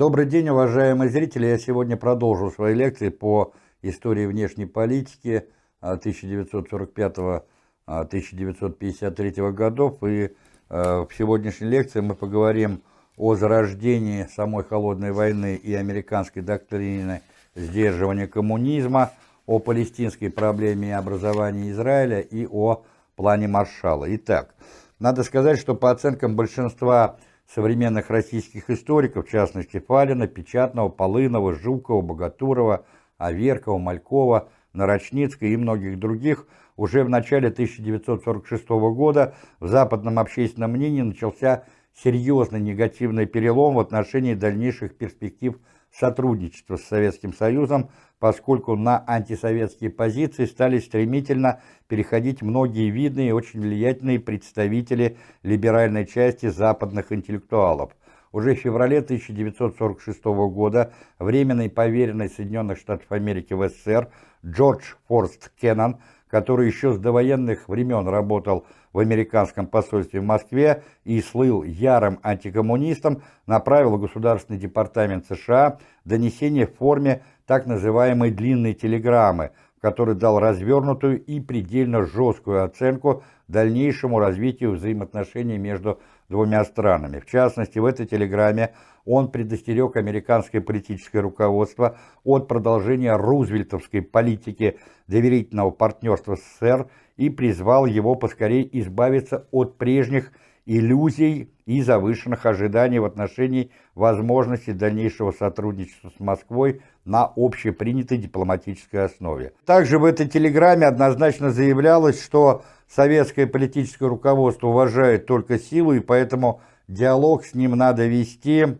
Добрый день, уважаемые зрители! Я сегодня продолжу свои лекции по истории внешней политики 1945-1953 а, годов. И а, в сегодняшней лекции мы поговорим о зарождении самой холодной войны и американской доктрины сдерживания коммунизма, о палестинской проблеме образования Израиля и о плане Маршалла. Итак, надо сказать, что по оценкам большинства современных российских историков, в частности Фалина, Печатного, Полынова, Жукова, Богатурова, Аверкова, Малькова, Нарочницкой и многих других, уже в начале 1946 года в западном общественном мнении начался серьезный негативный перелом в отношении дальнейших перспектив сотрудничества с Советским Союзом, поскольку на антисоветские позиции стали стремительно переходить многие видные и очень влиятельные представители либеральной части западных интеллектуалов. Уже в феврале 1946 года временный поверенный Соединенных Штатов Америки в СССР Джордж Форст Кеннон, который еще с довоенных времен работал в американском посольстве в Москве и слыл ярым антикоммунистом, направил в Государственный департамент США донесение в форме так называемой длинной телеграммы, в которой дал развернутую и предельно жесткую оценку дальнейшему развитию взаимоотношений между двумя странами. В частности, в этой телеграмме он предостерег американское политическое руководство от продолжения рузвельтовской политики доверительного партнерства с СССР и призвал его поскорее избавиться от прежних иллюзий и завышенных ожиданий в отношении возможности дальнейшего сотрудничества с Москвой на общепринятой дипломатической основе. Также в этой телеграмме однозначно заявлялось, что советское политическое руководство уважает только силу, и поэтому диалог с ним надо вести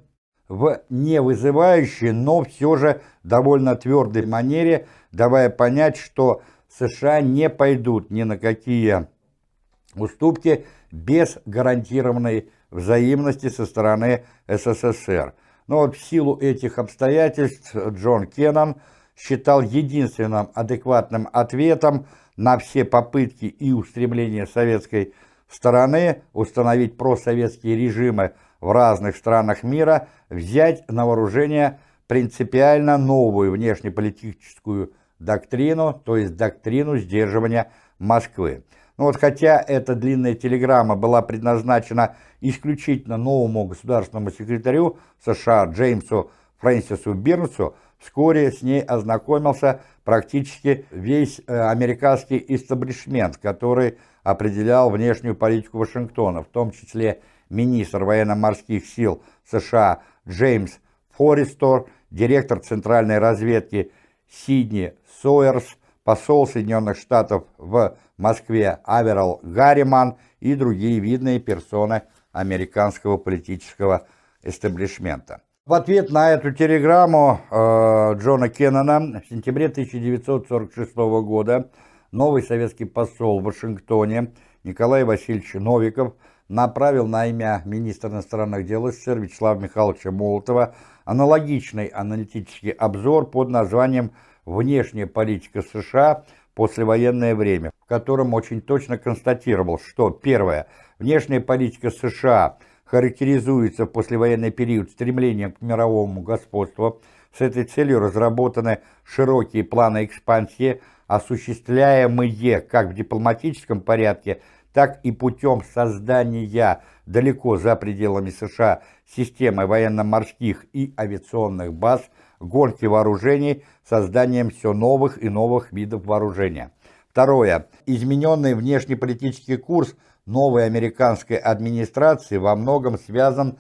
в невызывающей, но все же довольно твердой манере, давая понять, что США не пойдут ни на какие уступки без гарантированной взаимности со стороны СССР. Но вот в силу этих обстоятельств Джон Кеннон считал единственным адекватным ответом на все попытки и устремления советской стороны установить просоветские режимы в разных странах мира, взять на вооружение принципиально новую внешнеполитическую доктрину, то есть доктрину сдерживания Москвы. Но ну вот хотя эта длинная телеграмма была предназначена исключительно новому государственному секретарю США Джеймсу Фрэнсису Бирнсу, вскоре с ней ознакомился практически весь э, американский истеблишмент, который определял внешнюю политику Вашингтона, в том числе министр военно-морских сил США Джеймс Форестор, директор центральной разведки Сидни Сойерс, посол Соединенных Штатов в Москве Аверал Гарриман и другие видные персоны американского политического эстаблишмента. В ответ на эту телеграмму э, Джона Кеннона в сентябре 1946 года новый советский посол в Вашингтоне Николай Васильевич Новиков направил на имя министра иностранных дел СССР Вячеслава Михайловича Молотова аналогичный аналитический обзор под названием «Внешняя политика США. Послевоенное время», в котором очень точно констатировал, что первое, внешняя политика США характеризуется послевоенный период стремлением к мировому господству, с этой целью разработаны широкие планы экспансии, осуществляемые как в дипломатическом порядке, так и путем создания далеко за пределами США системы военно-морских и авиационных баз, гонки вооружений, созданием все новых и новых видов вооружения. Второе. Измененный внешнеполитический курс новой американской администрации во многом связан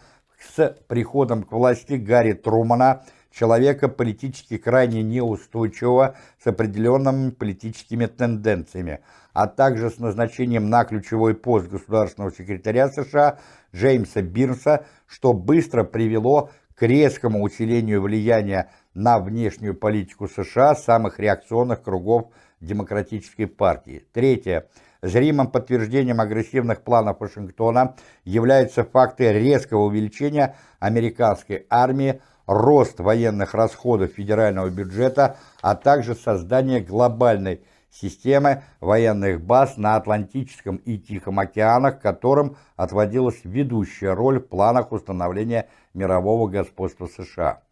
с приходом к власти Гарри Трумана, человека политически крайне неустойчивого с определенными политическими тенденциями, а также с назначением на ключевой пост государственного секретаря США Джеймса Бирнса, что быстро привело к резкому усилению влияния на внешнюю политику США самых реакционных кругов Демократической партии. Третье. Зримым подтверждением агрессивных планов Вашингтона являются факты резкого увеличения американской армии, рост военных расходов федерального бюджета, а также создание глобальной системы военных баз на Атлантическом и Тихом океанах, которым отводилась ведущая роль в планах установления мирового господства США.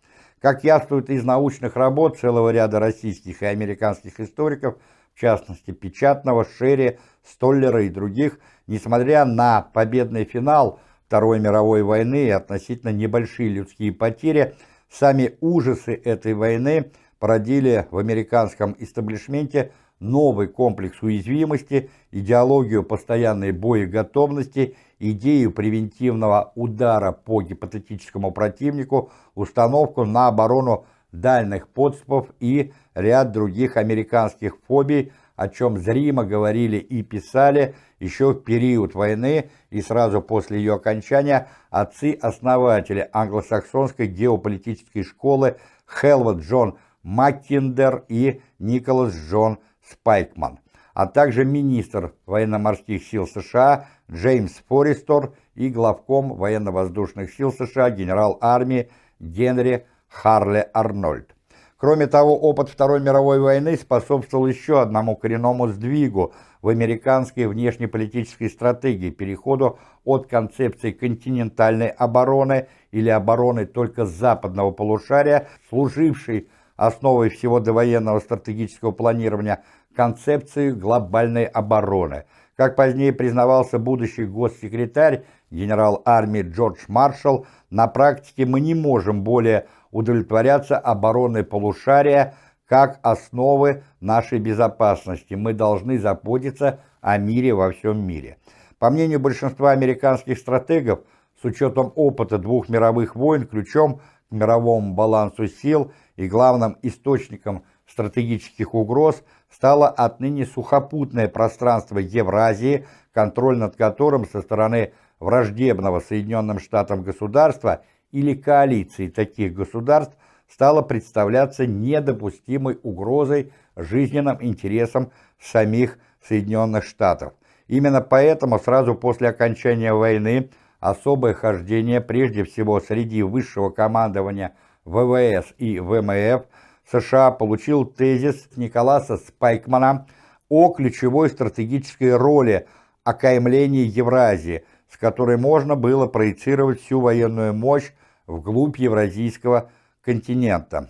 Как яствует из научных работ целого ряда российских и американских историков, в частности Печатного, Шерри, Столлера и других, несмотря на победный финал Второй мировой войны и относительно небольшие людские потери, сами ужасы этой войны породили в американском истеблишменте новый комплекс уязвимости, идеологию постоянной боеготовности, идею превентивного удара по гипотетическому противнику, установку на оборону дальних подступов и ряд других американских фобий, о чем зримо говорили и писали еще в период войны и сразу после ее окончания отцы-основатели англосаксонской геополитической школы Хелвот Джон Маккиндер и Николас Джон Спайкман, а также министр военно-морских сил США Джеймс Форестор и главком военно-воздушных сил США генерал армии Генри Харле Арнольд. Кроме того, опыт Второй мировой войны способствовал еще одному коренному сдвигу в американской внешнеполитической стратегии, переходу от концепции континентальной обороны или обороны только западного полушария, служившей основой всего довоенного стратегического планирования, концепции глобальной обороны. Как позднее признавался будущий госсекретарь, генерал армии Джордж Маршалл, на практике мы не можем более удовлетворяться обороной полушария как основы нашей безопасности. Мы должны заботиться о мире во всем мире. По мнению большинства американских стратегов, с учетом опыта двух мировых войн, ключом к мировому балансу сил и главным источником стратегических угроз стало отныне сухопутное пространство Евразии, контроль над которым со стороны враждебного Соединенным Штатам государства – или коалиции таких государств стало представляться недопустимой угрозой жизненным интересам самих Соединенных Штатов. Именно поэтому сразу после окончания войны особое хождение прежде всего среди высшего командования ВВС и ВМФ США получил тезис Николаса Спайкмана о ключевой стратегической роли окаймления Евразии – с которой можно было проецировать всю военную мощь вглубь евразийского континента,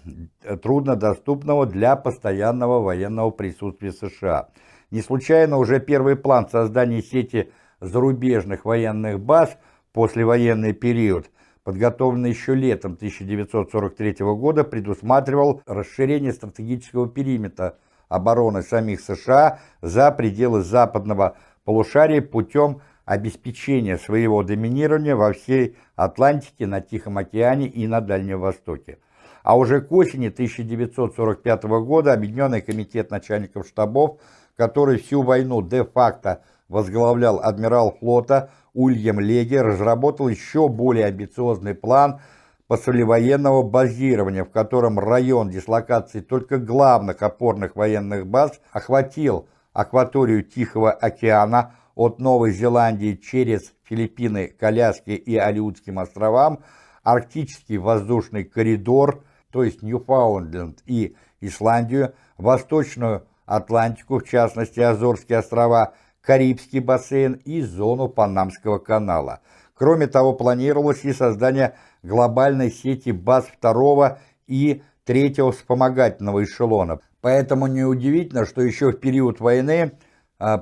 труднодоступного для постоянного военного присутствия США. Не случайно уже первый план создания сети зарубежных военных баз послевоенный период, подготовленный еще летом 1943 года, предусматривал расширение стратегического периметра обороны самих США за пределы западного полушария путем обеспечения своего доминирования во всей Атлантике, на Тихом океане и на Дальнем Востоке. А уже к осени 1945 года Объединенный комитет начальников штабов, который всю войну де-факто возглавлял адмирал флота Ульям Леги, разработал еще более амбициозный план послевоенного базирования, в котором район дислокации только главных опорных военных баз охватил акваторию Тихого океана от Новой Зеландии через Филиппины, Коляски и Алиутским островам, Арктический воздушный коридор, то есть Ньюфаундленд и Исландию, Восточную Атлантику, в частности Азорские острова, Карибский бассейн и зону Панамского канала. Кроме того, планировалось и создание глобальной сети баз второго и третьего вспомогательного эшелона. Поэтому неудивительно, что еще в период войны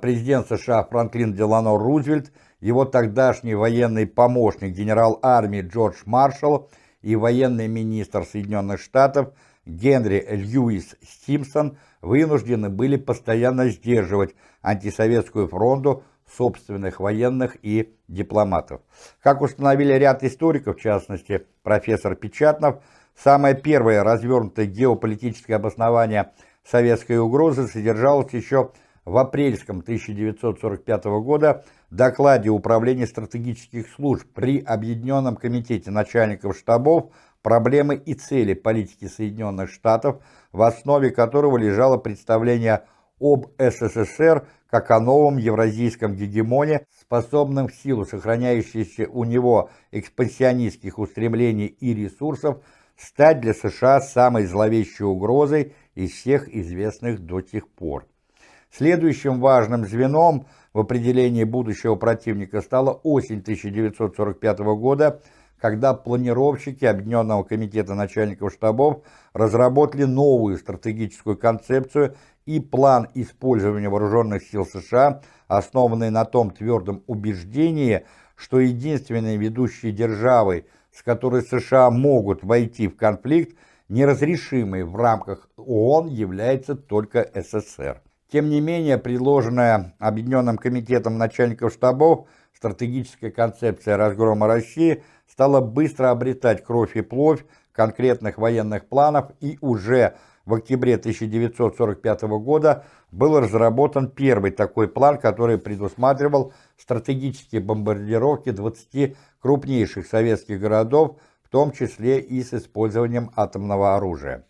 президент США Франклин Делано Рузвельт, его тогдашний военный помощник генерал армии Джордж Маршалл и военный министр Соединенных Штатов Генри Льюис Стимсон вынуждены были постоянно сдерживать антисоветскую фронту собственных военных и дипломатов. Как установили ряд историков, в частности профессор Печатнов, самое первое развернутое геополитическое обоснование советской угрозы содержалось еще в в апрельском 1945 года докладе Управления стратегических служб при Объединенном комитете начальников штабов проблемы и цели политики Соединенных Штатов, в основе которого лежало представление об СССР как о новом евразийском гегемоне, способном в силу сохраняющихся у него экспансионистских устремлений и ресурсов стать для США самой зловещей угрозой из всех известных до сих пор. Следующим важным звеном в определении будущего противника стала осень 1945 года, когда планировщики Объединенного комитета начальников штабов разработали новую стратегическую концепцию и план использования вооруженных сил США, основанный на том твердом убеждении, что единственной ведущей державой, с которой США могут войти в конфликт, неразрешимый в рамках ООН, является только СССР. Тем не менее, предложенная Объединенным комитетом начальников штабов стратегическая концепция разгрома России стала быстро обретать кровь и плоть конкретных военных планов и уже в октябре 1945 года был разработан первый такой план, который предусматривал стратегические бомбардировки 20 крупнейших советских городов, в том числе и с использованием атомного оружия.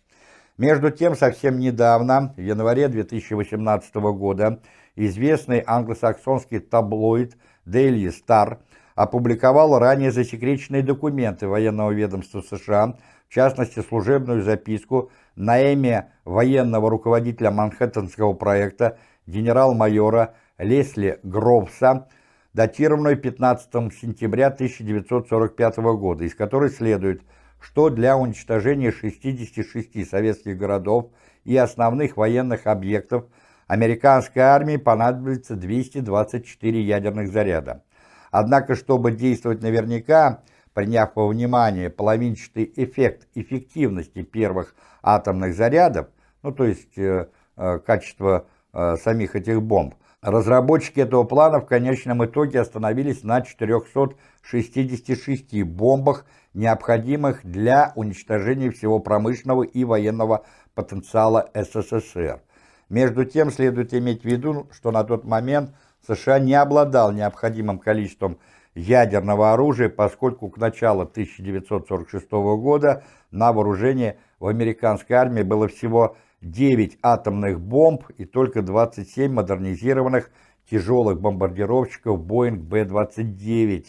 Между тем, совсем недавно, в январе 2018 года, известный англосаксонский таблоид Daily Star опубликовал ранее засекреченные документы военного ведомства США, в частности, служебную записку на имя военного руководителя Манхэттенского проекта генерал-майора Лесли Гровса, датированную 15 сентября 1945 года, из которой следует – что для уничтожения 66 советских городов и основных военных объектов американской армии понадобится 224 ядерных заряда. Однако, чтобы действовать наверняка, приняв во внимание половинчатый эффект эффективности первых атомных зарядов, ну то есть э, э, качество э, самих этих бомб, разработчики этого плана в конечном итоге остановились на 466 бомбах необходимых для уничтожения всего промышленного и военного потенциала СССР. Между тем, следует иметь в виду, что на тот момент США не обладал необходимым количеством ядерного оружия, поскольку к началу 1946 года на вооружении в американской армии было всего 9 атомных бомб и только 27 модернизированных тяжелых бомбардировщиков Boeing B-29,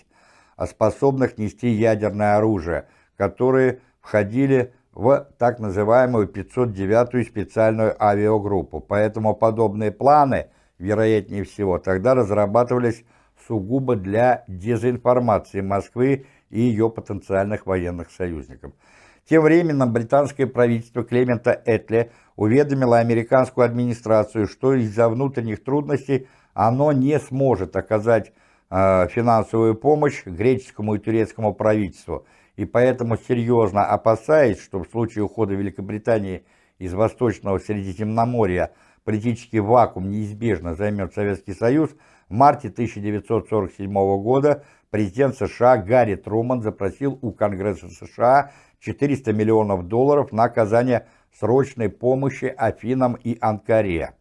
способных нести ядерное оружие, которые входили в так называемую 509-ю специальную авиагруппу. Поэтому подобные планы, вероятнее всего, тогда разрабатывались сугубо для дезинформации Москвы и ее потенциальных военных союзников. Тем временем британское правительство Клемента Этли уведомило американскую администрацию, что из-за внутренних трудностей оно не сможет оказать Э, финансовую помощь греческому и турецкому правительству, и поэтому серьезно опасаясь, что в случае ухода Великобритании из Восточного Средиземноморья политический вакуум неизбежно займет Советский Союз, в марте 1947 года президент США Гарри Труман запросил у Конгресса США 400 миллионов долларов на оказание срочной помощи Афинам и Анкаре.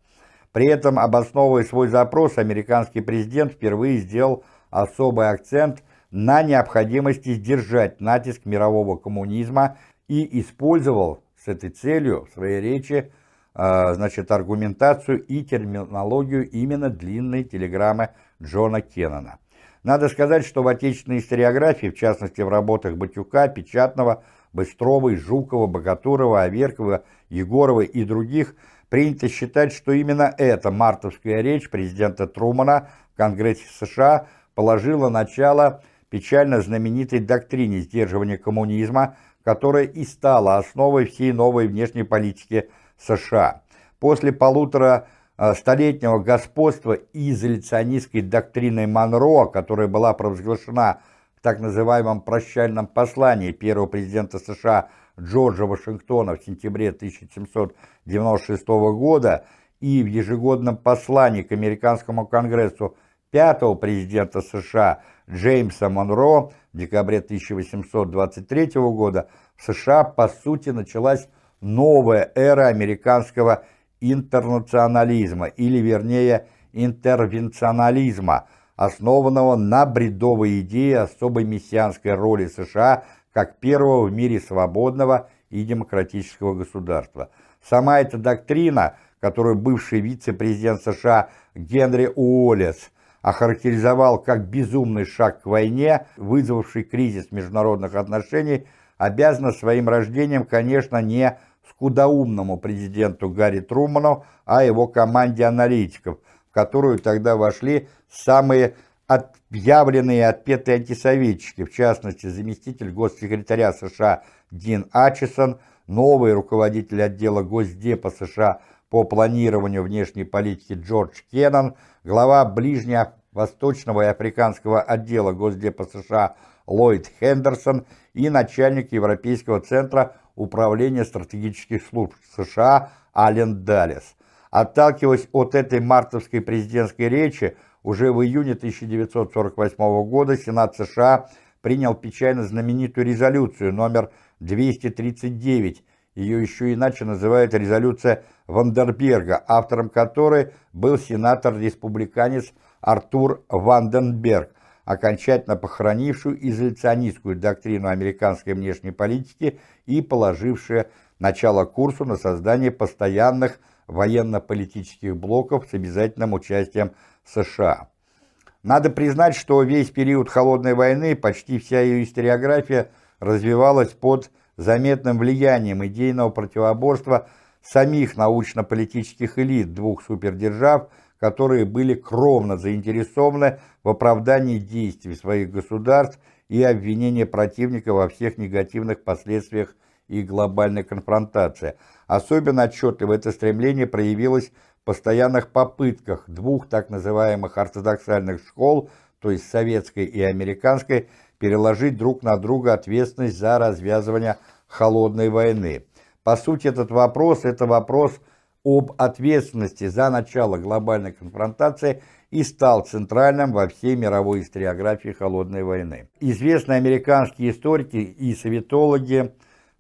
При этом, обосновывая свой запрос, американский президент впервые сделал особый акцент на необходимости сдержать натиск мирового коммунизма и использовал с этой целью в своей речи э, значит, аргументацию и терминологию именно длинной телеграммы Джона Кеннона. Надо сказать, что в отечественной историографии, в частности в работах Батюка, Печатного, Быстровой, Жукова, Богатурова, Аверкова, Егорова и других – Принято считать, что именно эта мартовская речь президента Трумана в Конгрессе США положила начало печально знаменитой доктрине сдерживания коммунизма, которая и стала основой всей новой внешней политики США. После полутора э, столетнего господства изоляционистской доктрины Монро, которая была провозглашена так называемом прощальном послании первого президента США Джорджа Вашингтона в сентябре 1796 года и в ежегодном послании к американскому конгрессу пятого президента США Джеймса Монро в декабре 1823 года в США по сути началась новая эра американского интернационализма, или вернее интервенционализма, основанного на бредовой идее особой мессианской роли США – как первого в мире свободного и демократического государства. Сама эта доктрина, которую бывший вице-президент США Генри Уоллес охарактеризовал как безумный шаг к войне, вызвавший кризис международных отношений, обязана своим рождением, конечно, не скудоумному президенту Гарри Труману о его команде аналитиков, которую тогда вошли самые отъявленные отпетые антисоветчики, в частности, заместитель госсекретаря США Дин Ачесон, новый руководитель отдела Госдепа США по планированию внешней политики Джордж Кеннон, глава Ближневосточного и Африканского отдела Госдепа США Ллойд Хендерсон и начальник Европейского центра управления стратегических служб США Ален Даллес. Отталкиваясь от этой мартовской президентской речи, уже в июне 1948 года Сенат США принял печально знаменитую резолюцию номер 239, ее еще иначе называют резолюция Вандерберга, автором которой был сенатор-республиканец Артур Ванденберг, окончательно похоронившую изоляционистскую доктрину американской внешней политики и положившая начало курсу на создание постоянных военно-политических блоков с обязательным участием США. Надо признать, что весь период Холодной войны, почти вся ее историография развивалась под заметным влиянием идейного противоборства самих научно-политических элит двух супердержав, которые были кровно заинтересованы в оправдании действий своих государств и обвинении противника во всех негативных последствиях и глобальной конфронтации. Особенно отчетливо это стремление проявилось постоянных попытках двух так называемых ортодоксальных школ, то есть советской и американской, переложить друг на друга ответственность за развязывание холодной войны. По сути, этот вопрос – это вопрос об ответственности за начало глобальной конфронтации и стал центральным во всей мировой историографии холодной войны. Известные американские историки и советологи,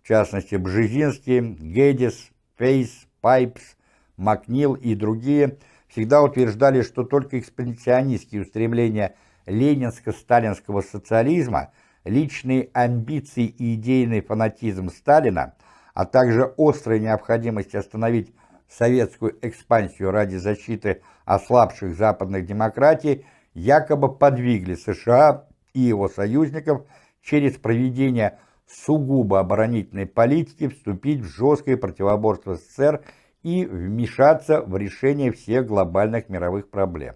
в частности Бжезинский, Гедис, Фейс, Пайпс, Макнил и другие всегда утверждали, что только экспансионистские устремления ленинско-сталинского социализма, личные амбиции и идейный фанатизм Сталина, а также острая необходимость остановить советскую экспансию ради защиты ослабших западных демократий, якобы подвигли США и его союзников через проведение сугубо оборонительной политики вступить в жесткое противоборство СССР и вмешаться в решение всех глобальных мировых проблем.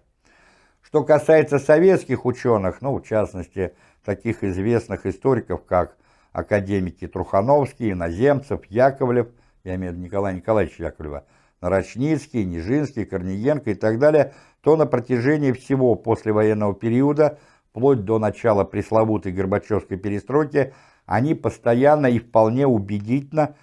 Что касается советских ученых, ну, в частности, таких известных историков, как академики Трухановский, Иноземцев, Яковлев, я имею в виду Николая Николаевича Яковлева, Нарочницкий, Нижинский, Корниенко и так далее, то на протяжении всего послевоенного периода, вплоть до начала пресловутой Горбачевской перестройки, они постоянно и вполне убедительно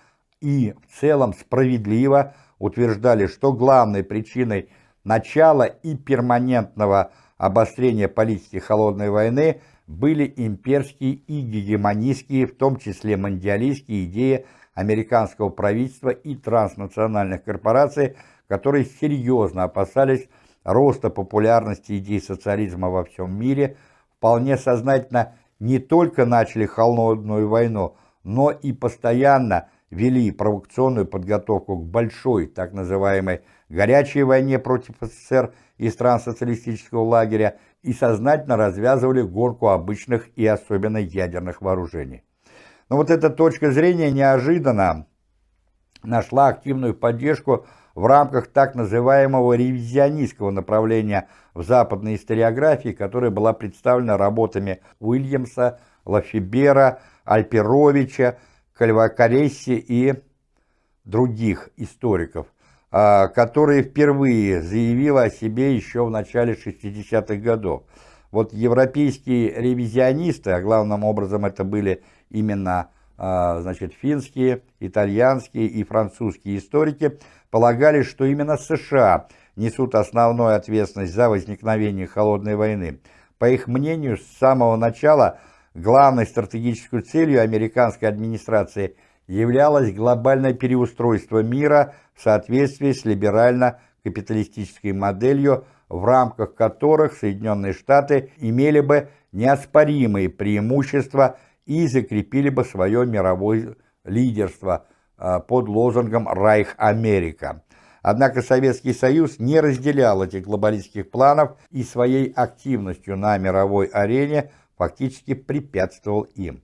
и в целом справедливо утверждали, что главной причиной начала и перманентного обострения политики холодной войны были имперские и гегемонистские, в том числе мандиалистские идеи американского правительства и транснациональных корпораций, которые серьезно опасались роста популярности идей социализма во всем мире, вполне сознательно не только начали холодную войну, но и постоянно вели провокационную подготовку к большой, так называемой, горячей войне против СССР и стран социалистического лагеря и сознательно развязывали гонку обычных и особенно ядерных вооружений. Но вот эта точка зрения неожиданно нашла активную поддержку в рамках так называемого ревизионистского направления в западной историографии, которая была представлена работами Уильямса, Лафибера, Альперовича, Кальвакаресси и других историков, а, которые впервые заявила о себе еще в начале 60-х годов. Вот европейские ревизионисты, а главным образом это были именно а, значит, финские, итальянские и французские историки, полагали, что именно США несут основную ответственность за возникновение холодной войны. По их мнению, с самого начала – Главной стратегической целью американской администрации являлось глобальное переустройство мира в соответствии с либерально-капиталистической моделью, в рамках которых Соединенные Штаты имели бы неоспоримые преимущества и закрепили бы свое мировое лидерство а, под лозунгом «Райх Америка». Однако Советский Союз не разделял этих глобалистских планов и своей активностью на мировой арене фактически препятствовал им.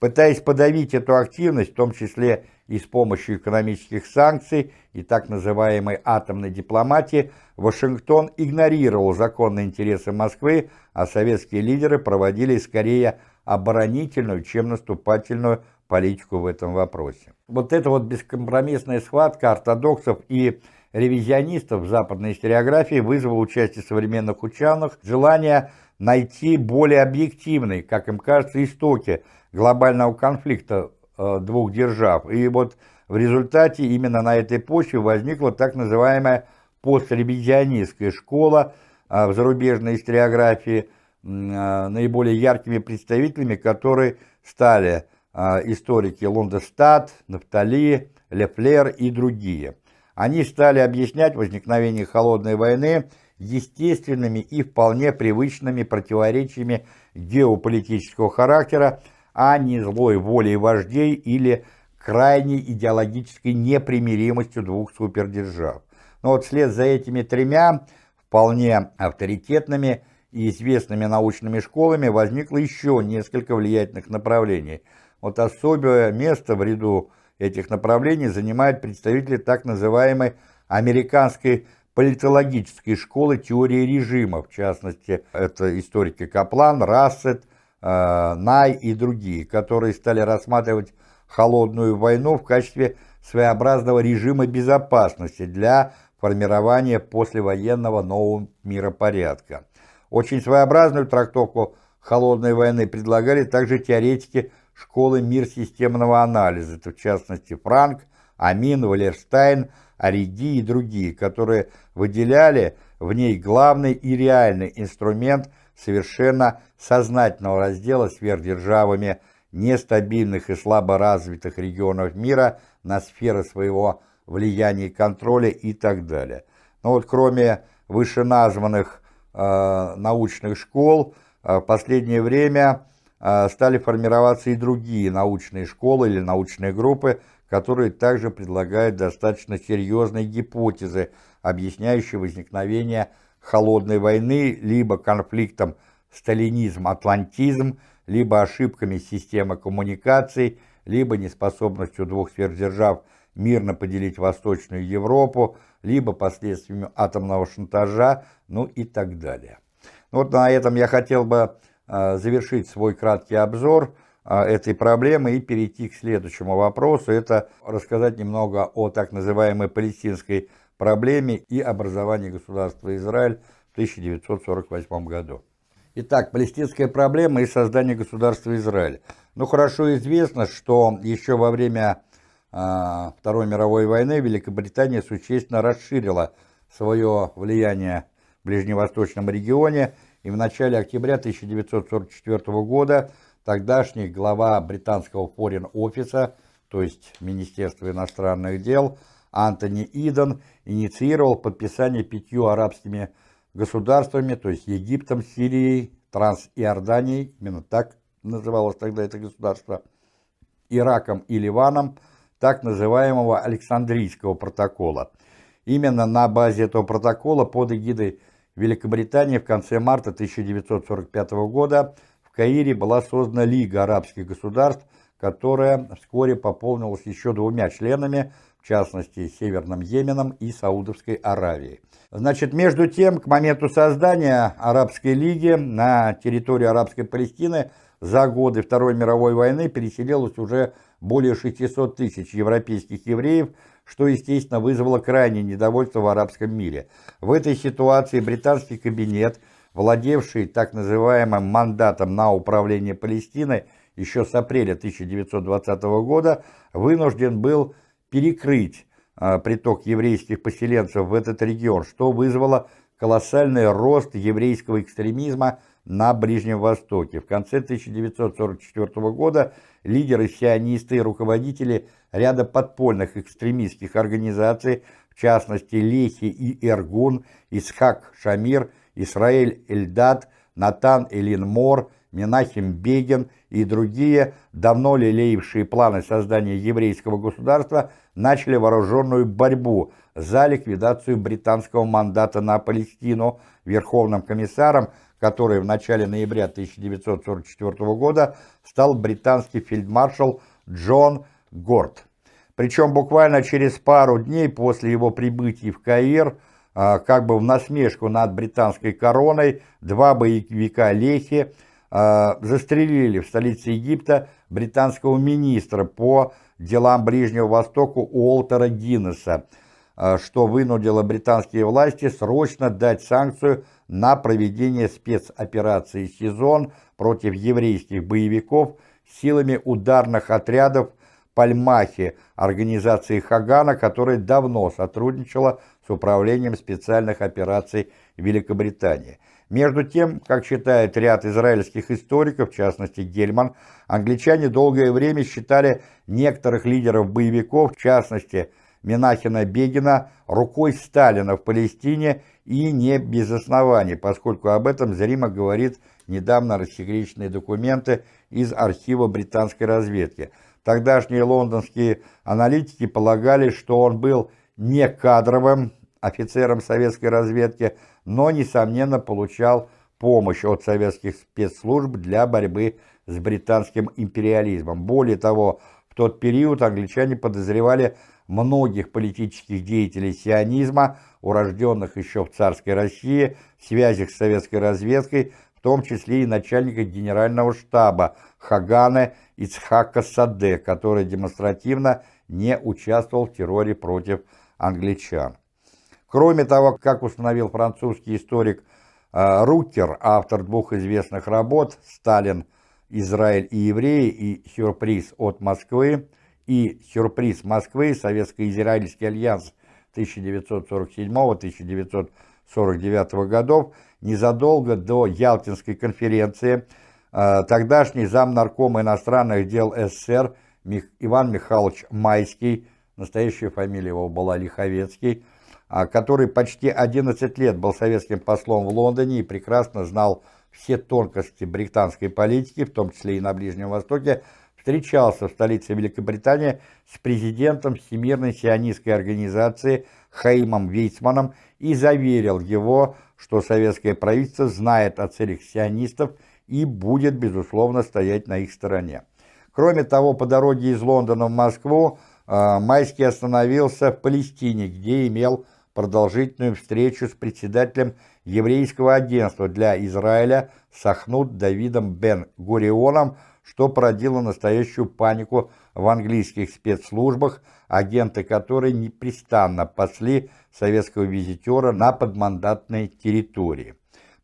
Пытаясь подавить эту активность, в том числе и с помощью экономических санкций и так называемой атомной дипломатии, Вашингтон игнорировал законные интересы Москвы, а советские лидеры проводили скорее оборонительную, чем наступательную политику в этом вопросе. Вот эта вот бескомпромиссная схватка ортодоксов и ревизионистов западной историографии вызвала участие современных ученых желание найти более объективные, как им кажется, истоки глобального конфликта э, двух держав. И вот в результате именно на этой почве возникла так называемая постревизионистская школа э, в зарубежной историографии, э, наиболее яркими представителями которой стали историки Лондестад, Нафтали, Лефлер и другие. Они стали объяснять возникновение холодной войны естественными и вполне привычными противоречиями геополитического характера, а не злой волей вождей или крайней идеологической непримиримостью двух супердержав. Но вот вслед за этими тремя вполне авторитетными и известными научными школами возникло еще несколько влиятельных направлений. Вот особое место в ряду этих направлений занимают представители так называемой американской политологической школы теории режима, в частности, это историки Каплан, Рассет, э, Най и другие, которые стали рассматривать холодную войну в качестве своеобразного режима безопасности для формирования послевоенного нового миропорядка. Очень своеобразную трактовку холодной войны предлагали также теоретики школы мир системного анализа, это в частности Франк, Амин, Валерстайн, Ориди и другие, которые выделяли в ней главный и реальный инструмент совершенно сознательного раздела сверхдержавами нестабильных и слабо развитых регионов мира на сферы своего влияния и контроля и так далее. Но вот кроме вышеназванных э, научных школ, э, в последнее время стали формироваться и другие научные школы или научные группы, которые также предлагают достаточно серьезные гипотезы, объясняющие возникновение холодной войны либо конфликтом сталинизм-атлантизм, либо ошибками системы коммуникаций, либо неспособностью двух сверхдержав мирно поделить Восточную Европу, либо последствиями атомного шантажа, ну и так далее. Вот на этом я хотел бы завершить свой краткий обзор – а, этой проблемы и перейти к следующему вопросу. Это рассказать немного о так называемой палестинской проблеме и образовании государства Израиль в 1948 году. Итак, палестинская проблема и создание государства Израиль. Ну, хорошо известно, что еще во время э, Второй мировой войны Великобритания существенно расширила свое влияние в ближневосточном регионе, и в начале октября 1944 года тогдашний глава британского форин-офиса, то есть Министерства иностранных дел, Антони Иден инициировал подписание пятью арабскими государствами, то есть Египтом, Сирией, Трансиорданией, именно так называлось тогда это государство, Ираком и Ливаном, так называемого Александрийского протокола. Именно на базе этого протокола под эгидой Великобритании в конце марта 1945 года в Каире была создана Лига арабских государств, которая вскоре пополнилась еще двумя членами, в частности Северным Йеменом и Саудовской Аравией. Значит, между тем, к моменту создания Арабской Лиги на территорию Арабской Палестины за годы Второй мировой войны переселилось уже более 600 тысяч европейских евреев, что, естественно, вызвало крайнее недовольство в арабском мире. В этой ситуации британский кабинет – владевший так называемым мандатом на управление Палестиной еще с апреля 1920 года, вынужден был перекрыть э, приток еврейских поселенцев в этот регион, что вызвало колоссальный рост еврейского экстремизма на Ближнем Востоке. В конце 1944 года лидеры сионисты и руководители ряда подпольных экстремистских организаций, в частности Лехи и Эргун, Исхак Шамир – Исраэль Эльдад, Натан Элин Мор, Менахим Бегин и другие, давно лелеявшие планы создания еврейского государства, начали вооруженную борьбу за ликвидацию британского мандата на Палестину. Верховным комиссаром которой в начале ноября 1944 года стал британский фельдмаршал Джон Горд. Причем буквально через пару дней после его прибытия в Каир, а, как бы в насмешку над британской короной, два боевика Лехи а, застрелили в столице Египта британского министра по делам Ближнего Востока Уолтера Гиннесса, а, что вынудило британские власти срочно дать санкцию на проведение спецоперации «Сезон» против еврейских боевиков силами ударных отрядов Пальмахи, организации Хагана, которая давно сотрудничала с Управлением специальных операций Великобритании. Между тем, как считает ряд израильских историков, в частности Гельман, англичане долгое время считали некоторых лидеров боевиков, в частности Минахина Бегина, рукой Сталина в Палестине и не без оснований, поскольку об этом зримо говорит недавно рассекреченные документы из архива британской разведки. Тогдашние лондонские аналитики полагали, что он был не кадровым офицером советской разведки, но, несомненно, получал помощь от советских спецслужб для борьбы с британским империализмом. Более того, в тот период англичане подозревали многих политических деятелей сионизма, урожденных еще в царской России, в связях с советской разведкой, в том числе и начальника генерального штаба Хагана Ицхака Саде, который демонстративно не участвовал в терроре против англичан. Кроме того, как установил французский историк э, Рукер, автор двух известных работ «Сталин, Израиль и евреи» и «Сюрприз от Москвы», и «Сюрприз Москвы. Советско-Израильский альянс 1947-1949 годов», незадолго до Ялтинской конференции э, тогдашний замнаркома иностранных дел СССР Иван Михайлович Майский, настоящая фамилия его была Лиховецкий, а, который почти 11 лет был советским послом в Лондоне и прекрасно знал все тонкости британской политики, в том числе и на Ближнем Востоке, встречался в столице Великобритании с президентом Всемирной сионистской организации Хаимом Вейцманом и заверил его, что советское правительство знает о целях сионистов и будет, безусловно, стоять на их стороне. Кроме того, по дороге из Лондона в Москву э, Майский остановился в Палестине, где имел продолжительную встречу с председателем еврейского агентства для Израиля Сахнут Давидом Бен Гурионом, что породило настоящую панику в английских спецслужбах, агенты которой непрестанно пасли советского визитера на подмандатной территории.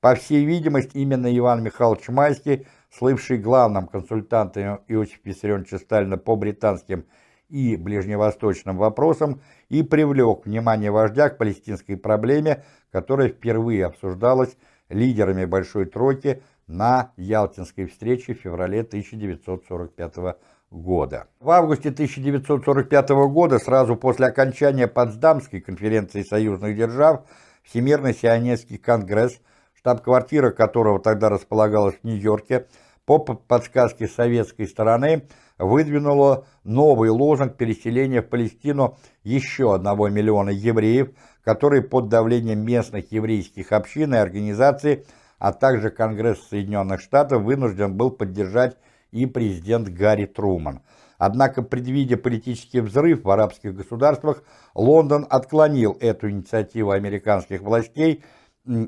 По всей видимости, именно Иван Михайлович Майский, слывший главным консультантом Иосифа Виссарионовича Сталина по британским и ближневосточным вопросам, и привлек внимание вождя к палестинской проблеме, которая впервые обсуждалась лидерами Большой Тройки на Ялтинской встрече в феврале 1945 года. В августе 1945 года, сразу после окончания Потсдамской конференции союзных держав, Всемирный сионистский конгресс, штаб-квартира которого тогда располагалась в Нью-Йорке, по подсказке советской стороны выдвинуло новый лозунг переселения в Палестину еще одного миллиона евреев, которые под давлением местных еврейских общин и организаций, а также Конгресс Соединенных Штатов вынужден был поддержать и президент Гарри Труман. Однако, предвидя политический взрыв в арабских государствах, Лондон отклонил эту инициативу американских властей,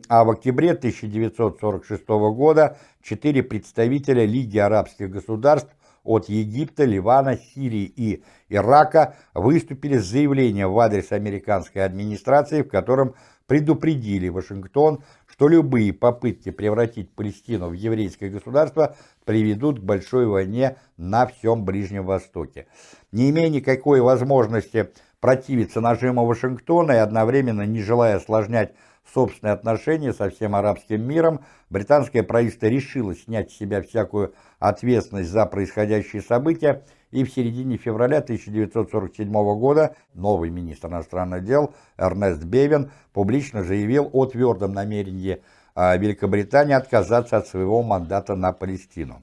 а в октябре 1946 года четыре представителя Лиги арабских государств от Египта, Ливана, Сирии и Ирака выступили с заявлением в адрес американской администрации, в котором предупредили Вашингтон, что любые попытки превратить Палестину в еврейское государство приведут к большой войне на всем Ближнем Востоке. Не имея никакой возможности противиться нажиму Вашингтона и одновременно не желая осложнять собственные отношения со всем арабским миром, британское правительство решило снять с себя всякую ответственность за происходящие события, и в середине февраля 1947 года новый министр иностранных дел Эрнест Бевин публично заявил о твердом намерении а, Великобритании отказаться от своего мандата на Палестину.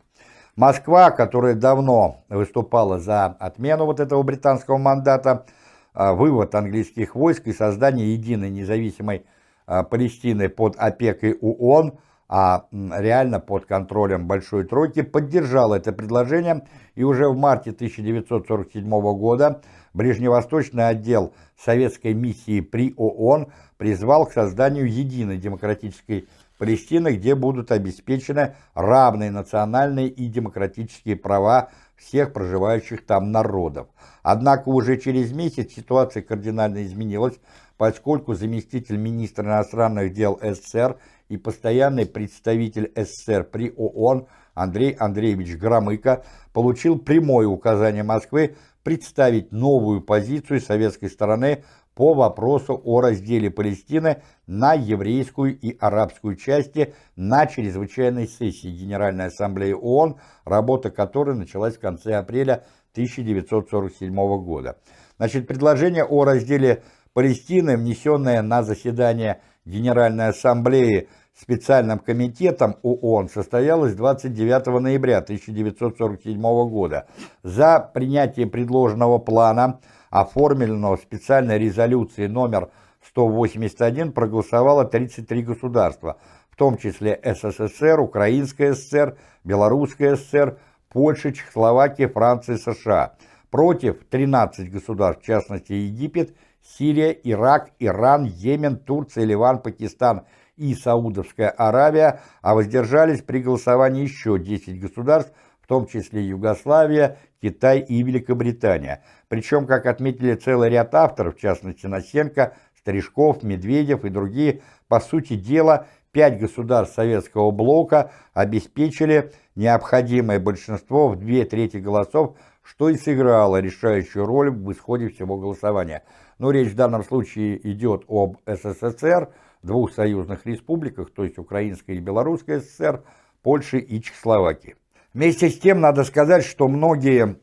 Москва, которая давно выступала за отмену вот этого британского мандата, а, вывод английских войск и создание единой независимой Палестины под опекой ООН а реально под контролем Большой Тройки, поддержал это предложение, и уже в марте 1947 года Ближневосточный отдел советской миссии при ООН призвал к созданию единой демократической Палестины, где будут обеспечены равные национальные и демократические права всех проживающих там народов. Однако уже через месяц ситуация кардинально изменилась, поскольку заместитель министра иностранных дел СССР и постоянный представитель СССР при ООН Андрей Андреевич Громыко получил прямое указание Москвы представить новую позицию советской стороны по вопросу о разделе Палестины на еврейскую и арабскую части на чрезвычайной сессии Генеральной Ассамблеи ООН, работа которой началась в конце апреля 1947 года. Значит, предложение о разделе Палестины, внесенное на заседание Генеральной Ассамблеи специальным комитетом ООН состоялось 29 ноября 1947 года. За принятие предложенного плана, оформленного в специальной резолюции номер 181, проголосовало 33 государства, в том числе СССР, Украинская ССР, Белорусская ССР, Польша, Чехословакия, Франция, США. Против 13 государств, в частности Египет, Сирия, Ирак, Иран, Йемен, Турция, Ливан, Пакистан и Саудовская Аравия, а воздержались при голосовании еще 10 государств, в том числе Югославия, Китай и Великобритания. Причем, как отметили целый ряд авторов, в частности Насенко, Стрижков, Медведев и другие, по сути дела, пять государств советского блока обеспечили необходимое большинство в две трети голосов, что и сыграло решающую роль в исходе всего голосования. Но речь в данном случае идет об СССР, двух союзных республиках, то есть Украинской и Белорусской ССР, Польши и Чехословакии. Вместе с тем надо сказать, что многие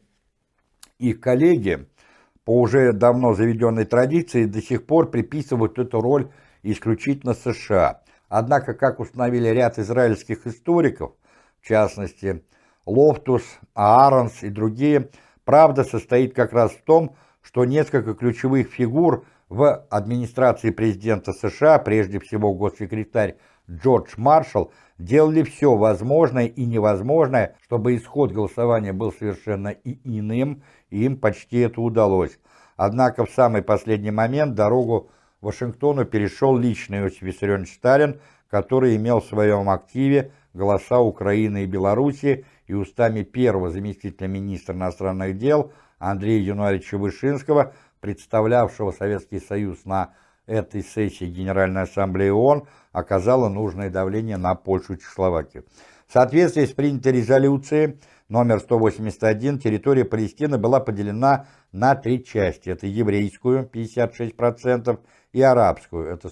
их коллеги по уже давно заведенной традиции до сих пор приписывают эту роль исключительно США. Однако, как установили ряд израильских историков, в частности Лофтус, Ааронс и другие, правда состоит как раз в том, что несколько ключевых фигур в администрации президента США, прежде всего госсекретарь Джордж Маршалл, делали все возможное и невозможное, чтобы исход голосования был совершенно и иным, и им почти это удалось. Однако в самый последний момент дорогу Вашингтону перешел личный Иосиф Виссарионович Сталин, который имел в своем активе голоса Украины и Белоруссии, и устами первого заместителя министра иностранных дел Андрея Януаревича Вышинского представлявшего Советский Союз на этой сессии Генеральной Ассамблеи ООН, оказало нужное давление на Польшу и Чехословакию. В соответствии с принятой резолюцией номер 181 территория Палестины была поделена на три части. Это еврейскую 56% и арабскую это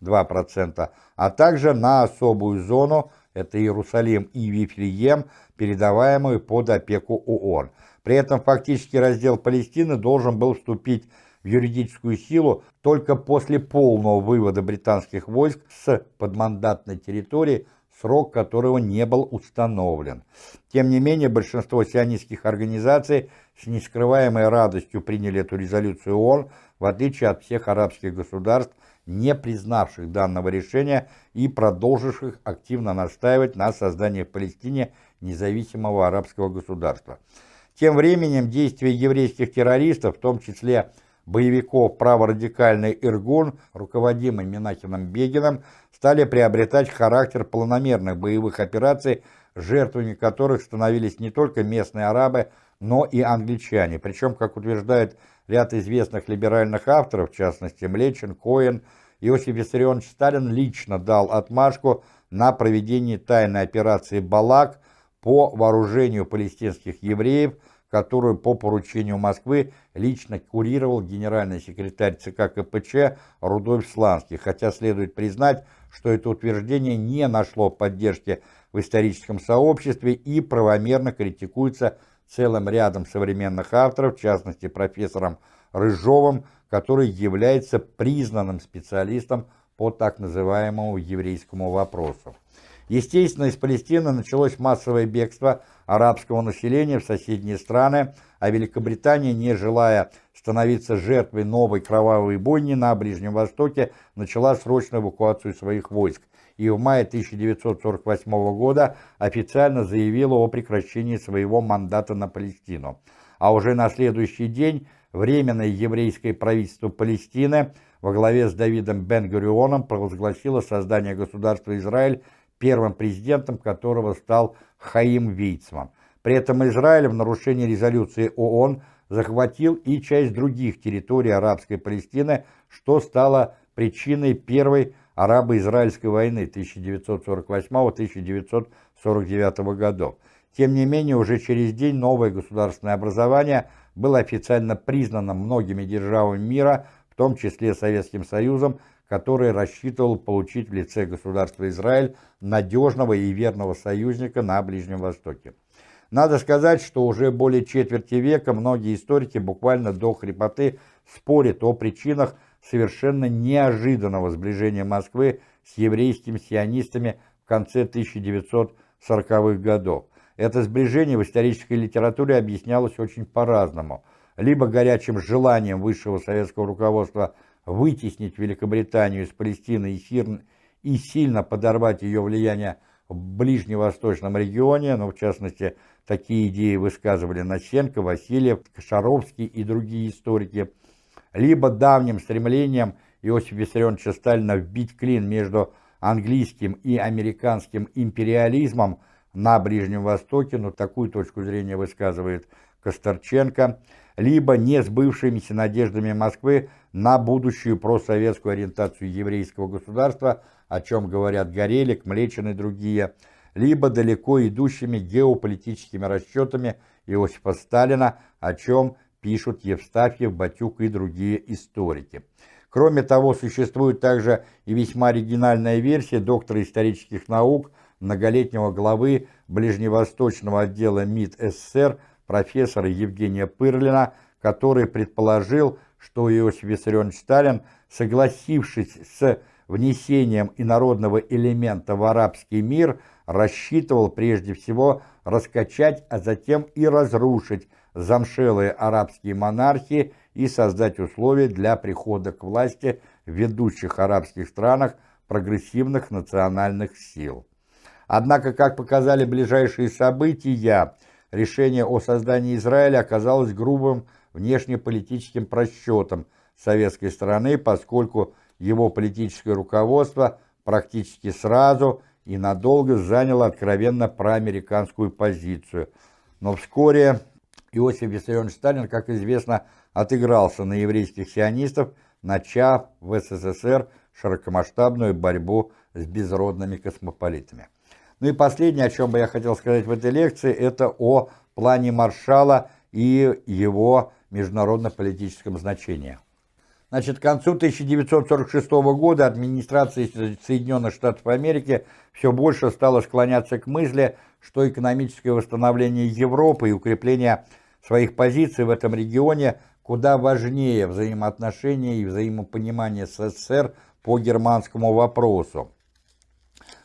42%, а также на особую зону это Иерусалим и Вифлеем, передаваемую под опеку ООН. При этом фактически раздел Палестины должен был вступить в юридическую силу только после полного вывода британских войск с подмандатной территории, срок которого не был установлен. Тем не менее, большинство сионистских организаций с нескрываемой радостью приняли эту резолюцию ООН, в отличие от всех арабских государств, не признавших данного решения и продолживших активно настаивать на создании в Палестине независимого арабского государства. Тем временем действия еврейских террористов, в том числе боевиков праворадикальный Иргун, руководимый Минахином Бегином, стали приобретать характер планомерных боевых операций, жертвами которых становились не только местные арабы, но и англичане. Причем, как утверждает ряд известных либеральных авторов, в частности Млечин, Коэн, Иосиф Виссарионович Сталин лично дал отмашку на проведение тайной операции «Балак», по вооружению палестинских евреев, которую по поручению Москвы лично курировал генеральный секретарь ЦК КПЧ Рудольф Сланский, хотя следует признать, что это утверждение не нашло поддержки в историческом сообществе и правомерно критикуется целым рядом современных авторов, в частности профессором Рыжовым, который является признанным специалистом по так называемому еврейскому вопросу. Естественно, из Палестины началось массовое бегство арабского населения в соседние страны, а Великобритания, не желая становиться жертвой новой кровавой бойни на Ближнем Востоке, начала срочную эвакуацию своих войск. и в мае 1948 года официально заявила о прекращении своего мандата на Палестину. А уже на следующий день Временное еврейское правительство Палестины во главе с Давидом Бен-Гурионом провозгласило создание государства Израиль, первым президентом которого стал Хаим Вейцман. При этом Израиль в нарушении резолюции ООН захватил и часть других территорий арабской Палестины, что стало причиной Первой арабо-израильской войны 1948-1949 годов. Тем не менее, уже через день новое государственное образование – было официально признано многими державами мира, в том числе Советским Союзом, который рассчитывал получить в лице государства Израиль надежного и верного союзника на Ближнем Востоке. Надо сказать, что уже более четверти века многие историки буквально до хрипоты спорят о причинах совершенно неожиданного сближения Москвы с еврейскими сионистами в конце 1940-х годов. Это сближение в исторической литературе объяснялось очень по-разному. Либо горячим желанием высшего советского руководства вытеснить Великобританию из Палестины и, сир... и сильно подорвать ее влияние в ближневосточном регионе, но в частности такие идеи высказывали Носенко, Васильев, Кашаровский и другие историки, либо давним стремлением Иосифа Виссарионовича Сталина вбить клин между английским и американским империализмом – на Ближнем Востоке, но такую точку зрения высказывает Косторченко, либо не сбывшимися надеждами Москвы на будущую просоветскую ориентацию еврейского государства, о чем говорят Горелик, Млечин и другие, либо далеко идущими геополитическими расчетами Иосифа Сталина, о чем пишут Евстафьев, Батюк и другие историки. Кроме того, существует также и весьма оригинальная версия доктора исторических наук – многолетнего главы ближневосточного отдела МИД СССР профессора Евгения Пырлина, который предположил, что Иосиф Виссарионович Сталин, согласившись с внесением инородного элемента в арабский мир, рассчитывал прежде всего раскачать, а затем и разрушить замшелые арабские монархии и создать условия для прихода к власти в ведущих арабских странах прогрессивных национальных сил. Однако, как показали ближайшие события, решение о создании Израиля оказалось грубым внешнеполитическим просчетом советской стороны, поскольку его политическое руководство практически сразу и надолго заняло откровенно проамериканскую позицию. Но вскоре Иосиф Виссарионович Сталин, как известно, отыгрался на еврейских сионистов, начав в СССР широкомасштабную борьбу с безродными космополитами. Ну и последнее, о чем бы я хотел сказать в этой лекции, это о плане Маршала и его международно-политическом значении. Значит, к концу 1946 года администрация Соединенных Штатов Америки все больше стала склоняться к мысли, что экономическое восстановление Европы и укрепление своих позиций в этом регионе куда важнее взаимоотношения и взаимопонимания СССР по германскому вопросу.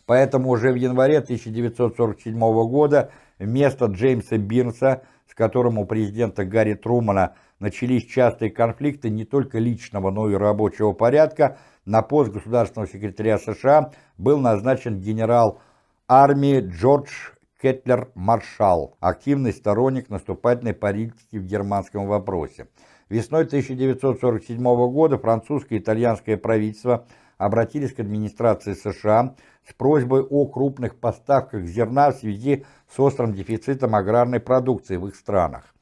Поэтому уже в январе 1947 года вместо Джеймса Бирнса, с которым у президента Гарри Трумана начались частые конфликты не только личного, но и рабочего порядка, на пост государственного секретаря США был назначен генерал армии Джордж Кетлер Маршалл, активный сторонник наступательной политики в германском вопросе. Весной 1947 года французское и итальянское правительство обратились к администрации США с просьбой о крупных поставках зерна в связи с острым дефицитом аграрной продукции в их странах.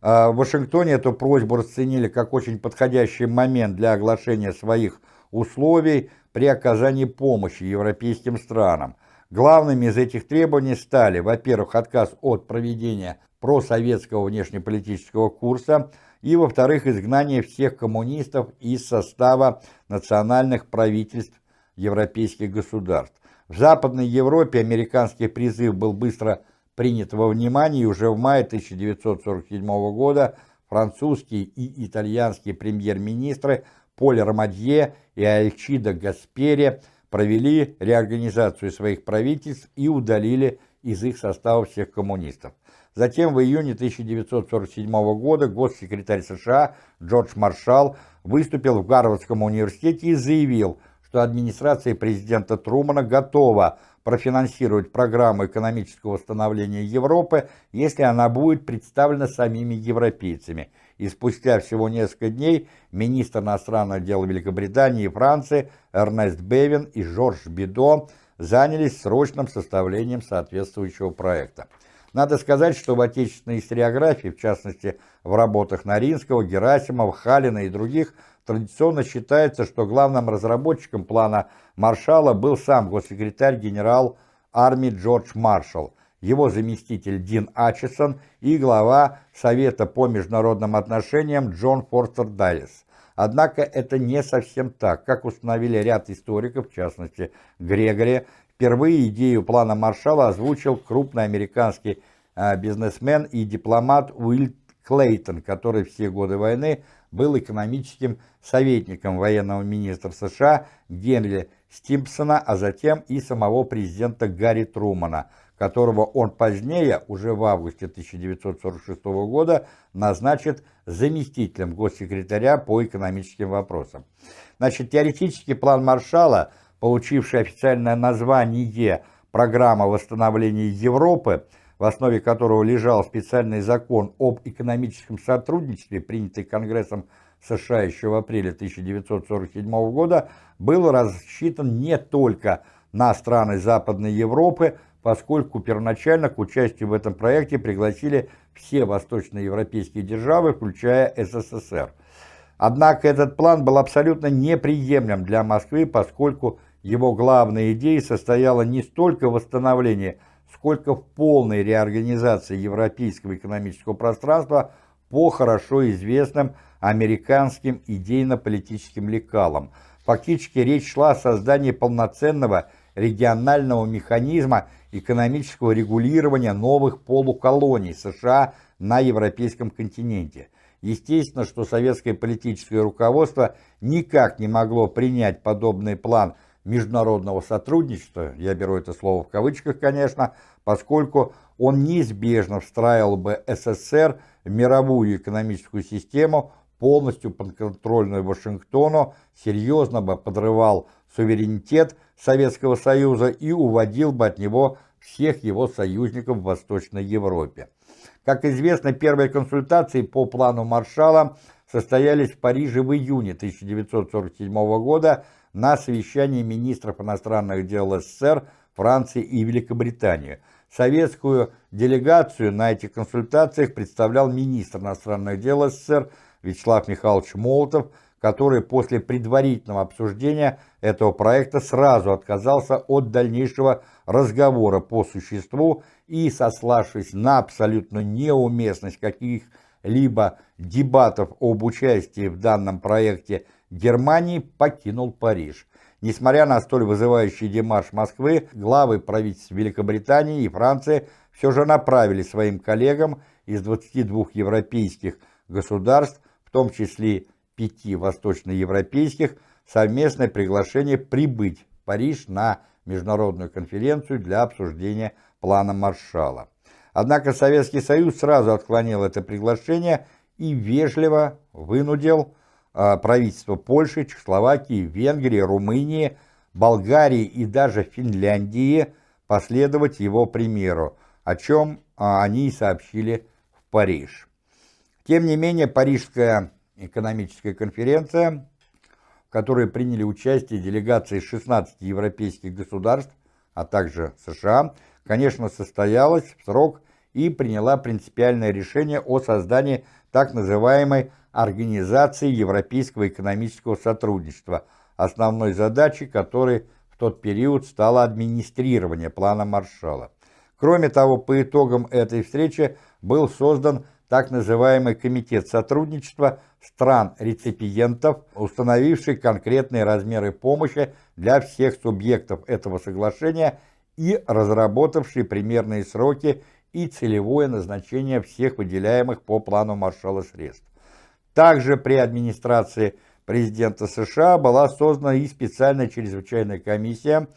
А, в Вашингтоне эту просьбу расценили как очень подходящий момент для оглашения своих условий при оказании помощи европейским странам. Главными из этих требований стали, во-первых, отказ от проведения просоветского внешнеполитического курса – и, во-вторых, изгнание всех коммунистов из состава национальных правительств европейских государств. В Западной Европе американский призыв был быстро принят во внимание, и уже в мае 1947 года французские и итальянские премьер-министры Поль Ромадье и Альчидо Гаспери провели реорганизацию своих правительств и удалили из их состава всех коммунистов. Затем в июне 1947 года госсекретарь США Джордж Маршалл выступил в Гарвардском университете и заявил, что администрация президента Трумана готова профинансировать программу экономического восстановления Европы, если она будет представлена самими европейцами. И спустя всего несколько дней министр иностранных дел Великобритании и Франции Эрнест Бевин и Жорж Бидо занялись срочным составлением соответствующего проекта. Надо сказать, что в отечественной историографии, в частности в работах Наринского, Герасимова, Халина и других, традиционно считается, что главным разработчиком плана Маршала был сам госсекретарь генерал армии Джордж Маршалл, его заместитель Дин Ачесон и глава Совета по международным отношениям Джон Форстер Дайес. Однако это не совсем так. Как установили ряд историков, в частности Грегори, впервые идею плана Маршалла озвучил крупный американский а, бизнесмен и дипломат Уилл Клейтон, который все годы войны был экономическим советником военного министра США Генри Стимпсона, а затем и самого президента Гарри Трумана, которого он позднее, уже в августе 1946 года, назначит заместителем госсекретаря по экономическим вопросам. Значит, теоретический план Маршалла, получивший официальное название «Программа восстановления Европы», в основе которого лежал специальный закон об экономическом сотрудничестве, принятый Конгрессом США еще в апреле 1947 года, был рассчитан не только на страны Западной Европы, поскольку первоначально к участию в этом проекте пригласили все восточноевропейские державы, включая СССР. Однако этот план был абсолютно неприемлем для Москвы, поскольку его главная идея состояла не столько в восстановлении, сколько в полной реорганизации европейского экономического пространства по хорошо известным американским идейно-политическим лекалам. Фактически речь шла о создании полноценного регионального механизма экономического регулирования новых полуколоний США на европейском континенте. Естественно, что советское политическое руководство никак не могло принять подобный план международного сотрудничества, я беру это слово в кавычках, конечно, поскольку он неизбежно встраивал бы СССР в мировую экономическую систему, полностью подконтрольную Вашингтону, серьезно бы подрывал суверенитет Советского Союза и уводил бы от него всех его союзников в Восточной Европе. Как известно, первые консультации по плану Маршалла состоялись в Париже в июне 1947 года на совещании министров иностранных дел СССР, Франции и Великобритании. Советскую делегацию на этих консультациях представлял министр иностранных дел СССР Вячеслав Михайлович Молотов, который после предварительного обсуждения этого проекта сразу отказался от дальнейшего разговора по существу и, сославшись на абсолютную неуместность каких-либо дебатов об участии в данном проекте Германии, покинул Париж. Несмотря на столь вызывающий демарш Москвы, главы правительств Великобритании и Франции все же направили своим коллегам из 22 европейских государств, в том числе пяти восточноевропейских, совместное приглашение прибыть в Париж на международную конференцию для обсуждения плана Маршалла. Однако Советский Союз сразу отклонил это приглашение и вежливо вынудил э, правительство Польши, Чехословакии, Венгрии, Румынии, Болгарии и даже Финляндии последовать его примеру, о чем э, они и сообщили в Париж. Тем не менее, Парижская экономическая конференция, в которой приняли участие делегации 16 европейских государств, а также США, конечно, состоялась в срок и приняла принципиальное решение о создании так называемой Организации Европейского экономического сотрудничества, основной задачей которой в тот период стало администрирование плана Маршалла. Кроме того, по итогам этой встречи был создан так называемый Комитет сотрудничества стран-реципиентов, установивший конкретные размеры помощи для всех субъектов этого соглашения и разработавший примерные сроки и целевое назначение всех выделяемых по плану маршала средств. Также при администрации президента США была создана и специальная чрезвычайная комиссия,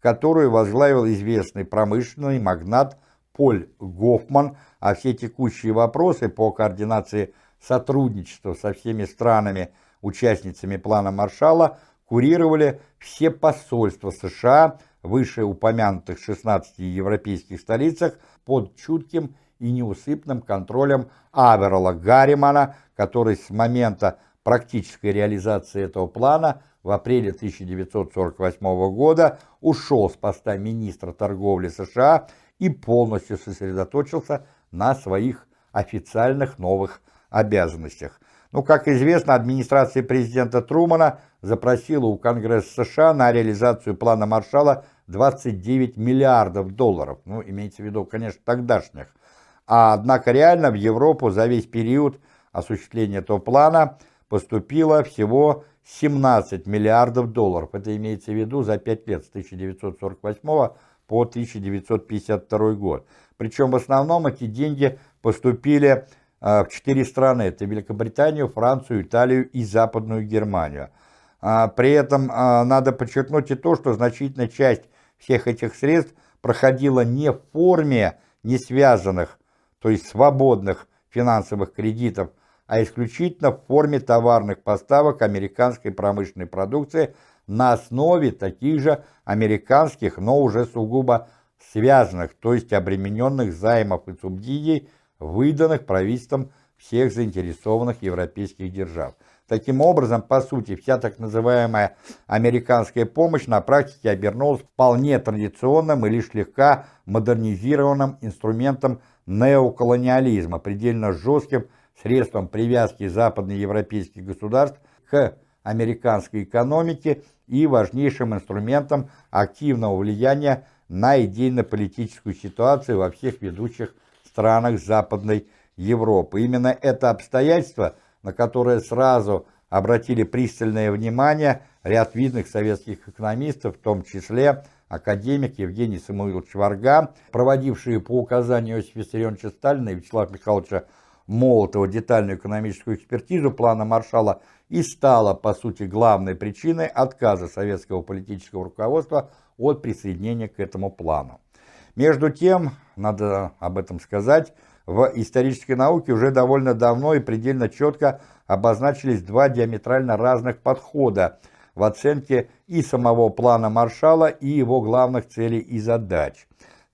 которую возглавил известный промышленный магнат Поль Гофман, а все текущие вопросы по координации сотрудничества со всеми странами, участницами плана Маршалла, курировали все посольства США в вышеупомянутых 16 европейских столицах под чутким и неусыпным контролем Аверла Гарримана, который с момента практической реализации этого плана в апреле 1948 года ушел с поста министра торговли США и полностью сосредоточился на своих официальных новых обязанностях. Ну, как известно, администрация президента Трумана запросила у Конгресса США на реализацию плана Маршалла 29 миллиардов долларов. Ну, имеется в виду, конечно, тогдашних. А, однако реально в Европу за весь период осуществления этого плана поступило всего 17 миллиардов долларов. Это имеется в виду за 5 лет, с 1948 по 1952 год. Причем в основном эти деньги поступили а, в четыре страны. Это Великобританию, Францию, Италию и Западную Германию. А, при этом а, надо подчеркнуть и то, что значительная часть всех этих средств проходила не в форме не связанных, то есть свободных финансовых кредитов, а исключительно в форме товарных поставок американской промышленной продукции на основе таких же американских, но уже сугубо связанных, то есть обремененных займов и субсидий, выданных правительством всех заинтересованных европейских держав. Таким образом, по сути, вся так называемая американская помощь на практике обернулась вполне традиционным и лишь слегка модернизированным инструментом неоколониализма, предельно жестким средством привязки западноевропейских государств к американской экономике и важнейшим инструментом активного влияния на идейно-политическую ситуацию во всех ведущих странах Западной Европы. Именно это обстоятельство, на которое сразу обратили пристальное внимание ряд видных советских экономистов, в том числе академик Евгений Самуилович Варга, проводивший по указанию Иосифа Виссарионовича Сталина и Вячеслава Михайловича Молотова детальную экономическую экспертизу плана Маршала и стала, по сути, главной причиной отказа советского политического руководства от присоединения к этому плану. Между тем, надо об этом сказать, в исторической науке уже довольно давно и предельно четко обозначились два диаметрально разных подхода в оценке и самого плана Маршала, и его главных целей и задач.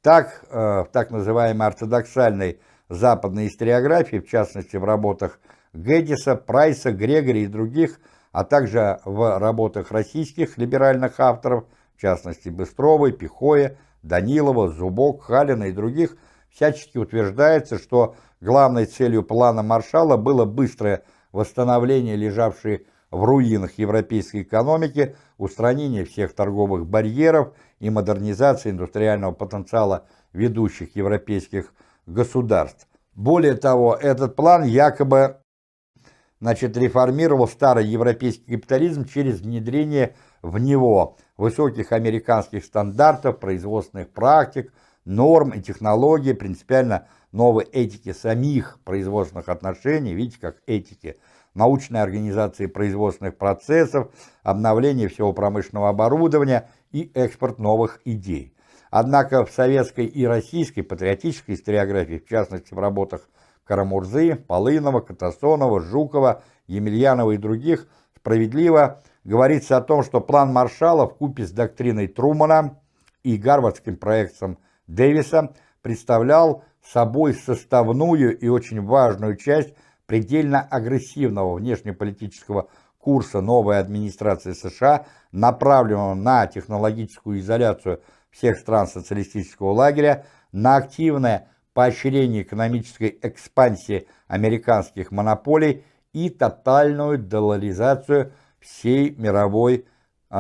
Так, э, в так называемой ортодоксальной западной историографии, в частности в работах Гэддиса, Прайса, Грегори и других, а также в работах российских либеральных авторов, в частности Быстровой, Пихоя, Данилова, Зубок, Халина и других, всячески утверждается, что главной целью плана Маршалла было быстрое восстановление лежавшей в руинах европейской экономики, устранение всех торговых барьеров и модернизация индустриального потенциала ведущих европейских государств. Более того, этот план якобы значит, реформировал старый европейский капитализм через внедрение в него высоких американских стандартов, производственных практик, норм и технологий, принципиально новой этики самих производственных отношений, видите, как этики, научной организации производственных процессов, обновление всего промышленного оборудования и экспорт новых идей. Однако в советской и российской патриотической историографии, в частности в работах Карамурзы, Полынова, Катасонова, Жукова, Емельянова и других, справедливо говорится о том, что план Маршалла в купе с доктриной Трумана и гарвардским проектом Дэвиса представлял собой составную и очень важную часть предельно агрессивного внешнеполитического курса новой администрации США, направленного на технологическую изоляцию всех стран социалистического лагеря, на активное поощрение экономической экспансии американских монополий и тотальную долларизацию всей мировой э,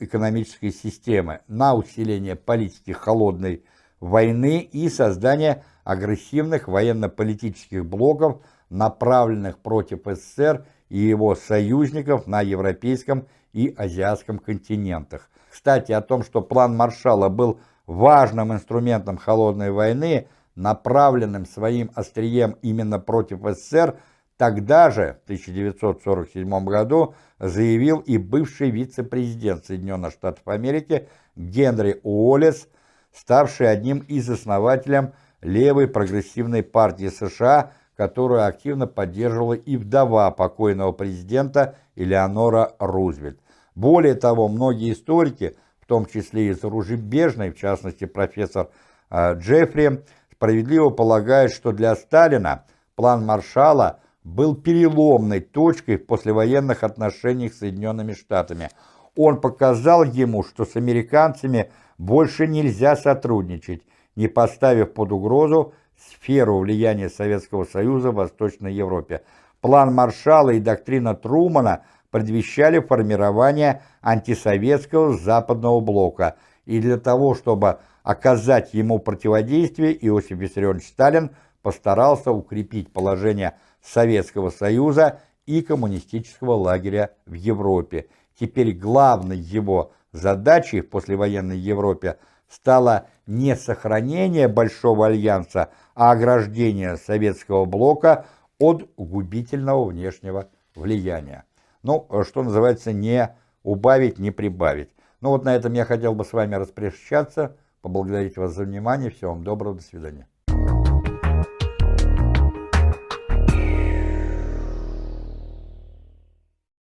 экономической системы, на усиление политики холодной войны и создание агрессивных военно-политических блоков, направленных против СССР и его союзников на европейском и азиатском континентах. Кстати, о том, что план Маршалла был важным инструментом холодной войны, направленным своим острием именно против СССР, тогда же, в 1947 году, заявил и бывший вице-президент Соединенных Штатов Америки Генри Уоллес, ставший одним из основателей левой прогрессивной партии США, которую активно поддерживала и вдова покойного президента Элеонора Рузвельт. Более того, многие историки, в том числе и зарубежные, в частности профессор э, Джеффри, справедливо полагают, что для Сталина план Маршалла был переломной точкой в послевоенных отношениях с Соединенными Штатами. Он показал ему, что с американцами больше нельзя сотрудничать, не поставив под угрозу сферу влияния Советского Союза в Восточной Европе. План Маршалла и доктрина Трумана предвещали формирование антисоветского западного блока, и для того, чтобы оказать ему противодействие, Иосиф Виссарионович Сталин постарался укрепить положение Советского Союза и коммунистического лагеря в Европе. Теперь главной его задачей в послевоенной Европе стало не сохранение Большого Альянса, а ограждение советского блока от губительного внешнего влияния. Ну, что называется, не убавить, не прибавить. Ну вот на этом я хотел бы с вами распрощаться, поблагодарить вас за внимание. Всего вам доброго, до свидания.